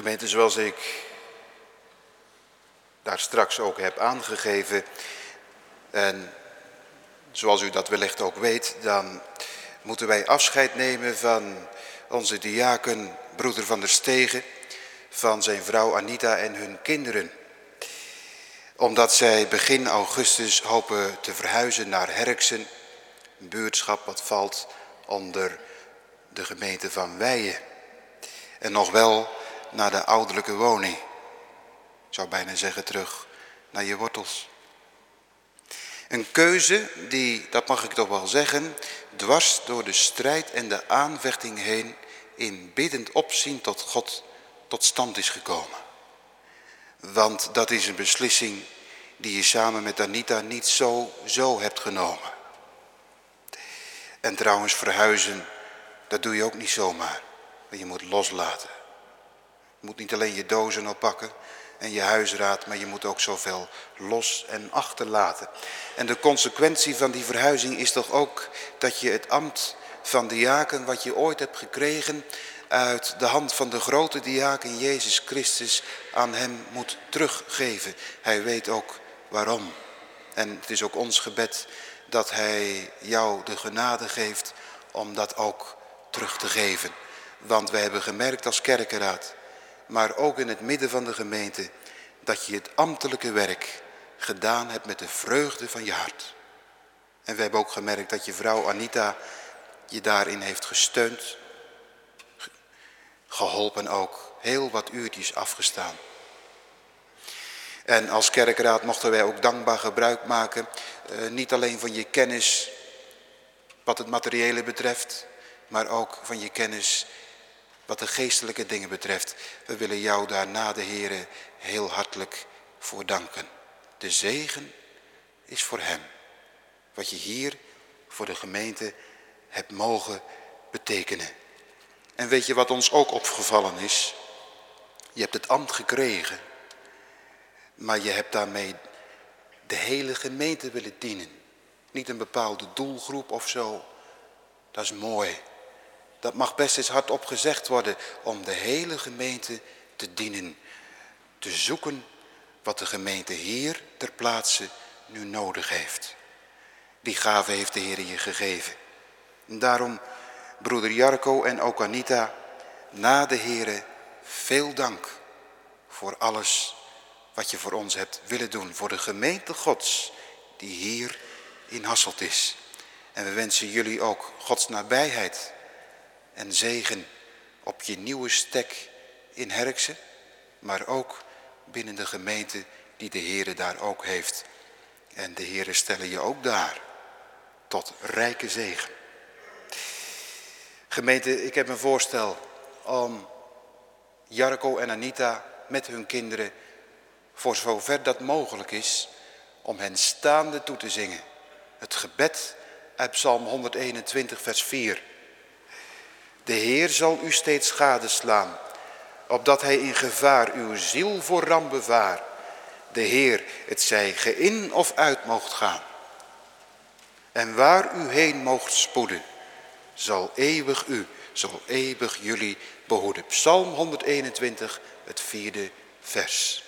Gemeente, zoals ik daar straks ook heb aangegeven en zoals u dat wellicht ook weet, dan moeten wij afscheid nemen van onze diaken, broeder van der Stegen, van zijn vrouw Anita en hun kinderen. Omdat zij begin augustus hopen te verhuizen naar Herksen, een buurtschap wat valt onder de gemeente van Weijen. En nog wel naar de ouderlijke woning. Ik zou bijna zeggen terug naar je wortels. Een keuze die, dat mag ik toch wel zeggen, dwars door de strijd en de aanvechting heen in biddend opzien tot God tot stand is gekomen. Want dat is een beslissing die je samen met Anita niet zo, zo hebt genomen. En trouwens verhuizen, dat doe je ook niet zomaar. je moet loslaten. Je moet niet alleen je dozen oppakken en je huisraad, maar je moet ook zoveel los en achterlaten. En de consequentie van die verhuizing is toch ook dat je het ambt van diaken wat je ooit hebt gekregen uit de hand van de grote diaken Jezus Christus aan hem moet teruggeven. Hij weet ook waarom. En het is ook ons gebed dat hij jou de genade geeft om dat ook terug te geven. Want we hebben gemerkt als kerkenraad, maar ook in het midden van de gemeente, dat je het ambtelijke werk gedaan hebt met de vreugde van je hart. En we hebben ook gemerkt dat je vrouw Anita je daarin heeft gesteund, geholpen ook, heel wat uurtjes afgestaan. En als kerkraad mochten wij ook dankbaar gebruik maken, eh, niet alleen van je kennis wat het materiële betreft, maar ook van je kennis wat de geestelijke dingen betreft. We willen jou daar na de Here heel hartelijk voor danken. De zegen is voor hem. Wat je hier voor de gemeente hebt mogen betekenen. En weet je wat ons ook opgevallen is? Je hebt het ambt gekregen. Maar je hebt daarmee de hele gemeente willen dienen. Niet een bepaalde doelgroep of zo. Dat is mooi. Dat mag best eens hardop gezegd worden om de hele gemeente te dienen. Te zoeken wat de gemeente hier ter plaatse nu nodig heeft. Die gave heeft de Heer je gegeven. En daarom, broeder Jarko en ook Anita, na de Heere veel dank voor alles wat je voor ons hebt willen doen. Voor de gemeente Gods die hier in Hasselt is. En we wensen jullie ook Gods nabijheid en zegen op je nieuwe stek in Herkse. Maar ook binnen de gemeente die de Heere daar ook heeft. En de Heere stellen je ook daar tot rijke zegen. Gemeente, ik heb een voorstel om Jarko en Anita met hun kinderen, voor zover dat mogelijk is, om hen staande toe te zingen. Het gebed uit Psalm 121, vers 4. De Heer zal u steeds gadeslaan, opdat hij in gevaar uw ziel voor ramp bevaar. De Heer, het zij ge in of uit moogt gaan. En waar u heen moogt spoeden, zal eeuwig u, zal eeuwig jullie behoeden. Psalm 121, het vierde vers.